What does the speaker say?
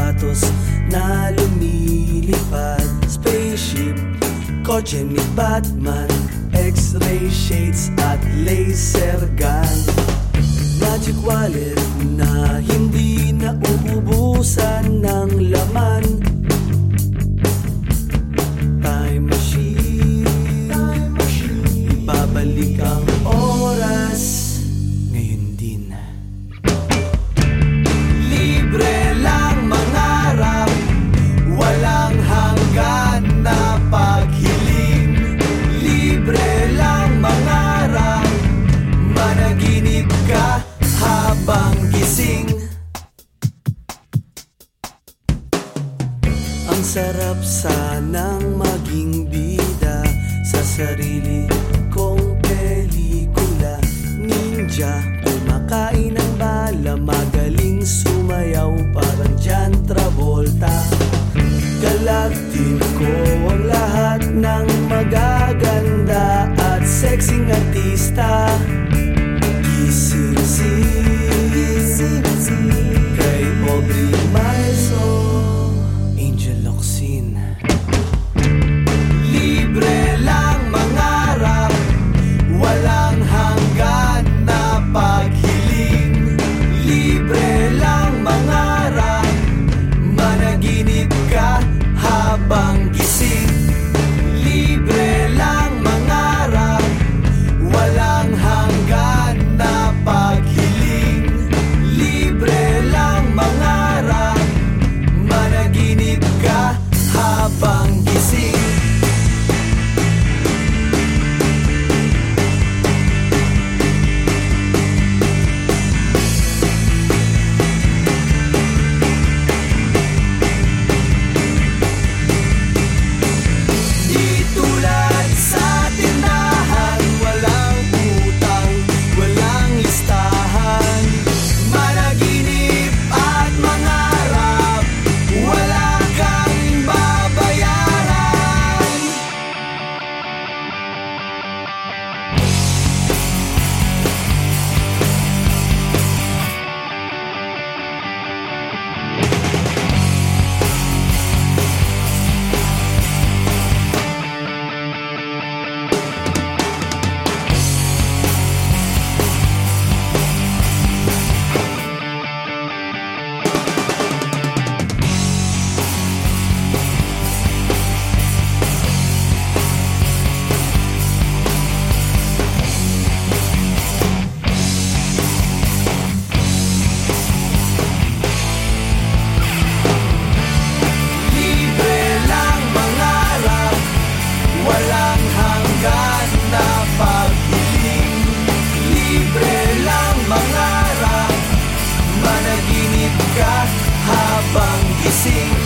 sapatos na lumilipad. Spaceship, kotse ni Batman X-ray shades at laser gun. Magic wallet na hindi nauubusan ng laman. Sarap sanang maging bida Sa sarili kong pelikula. Ninja, kumakain ng bala Magaling sumayaw parang John Travolta. Galaktiko ang lahat ng magaganda At sexing artista see.